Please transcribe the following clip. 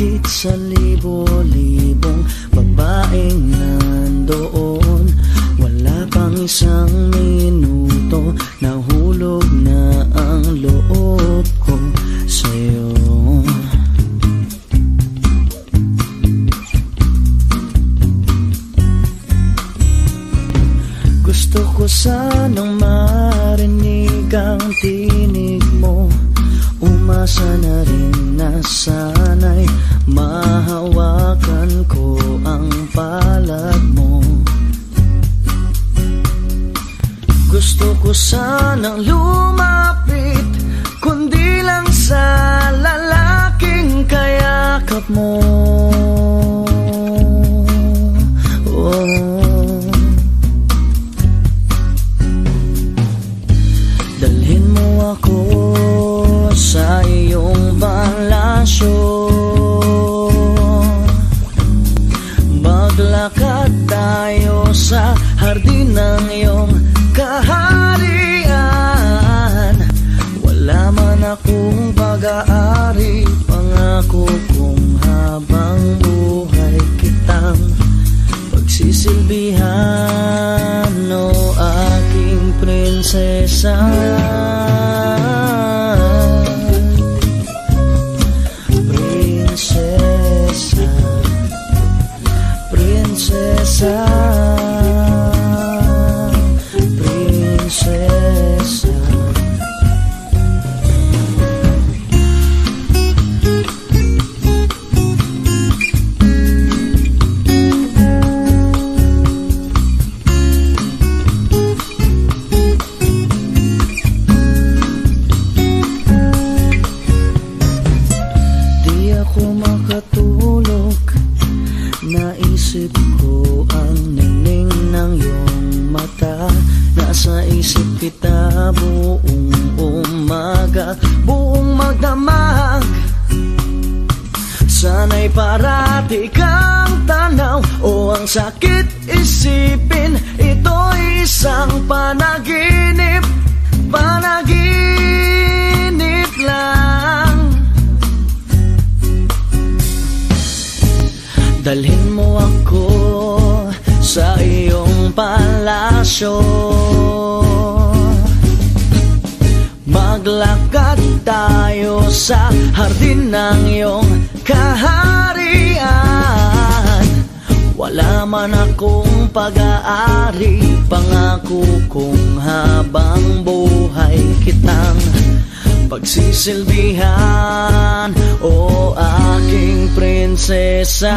sa libo-libong babaeng nandoon? Wala pang isang minuto Nahulog na ang loob ko sa'yo. Gusto ko sanang marinig ang tinig mo. Umasa na rin Gusto ko sanang lumapit Kundi lang sa lalaking kayakap mo. Oh. Dalhin mo ako sa iyong palasyo. Maglakad tayo sa hardin ng iyong kaharian. Wala man akong pag-aari Pangako kong habang buhay kitang Pagsisilbihan o aking prinsesa Naisip ko ang nining ng iyong mata. Nasa isip kita buong umaga Buong magdamag Sana'y parati kang tanaw O ang sakit isipin. Ito'y isang panaginip Panaginip lang. Dalhin palasyo. Maglakad tayo sa hardin ng iyong kaharian. Wala man akong pag-aari Pangako kong habang buhay kitang pagsisilbihan O aking prinsesa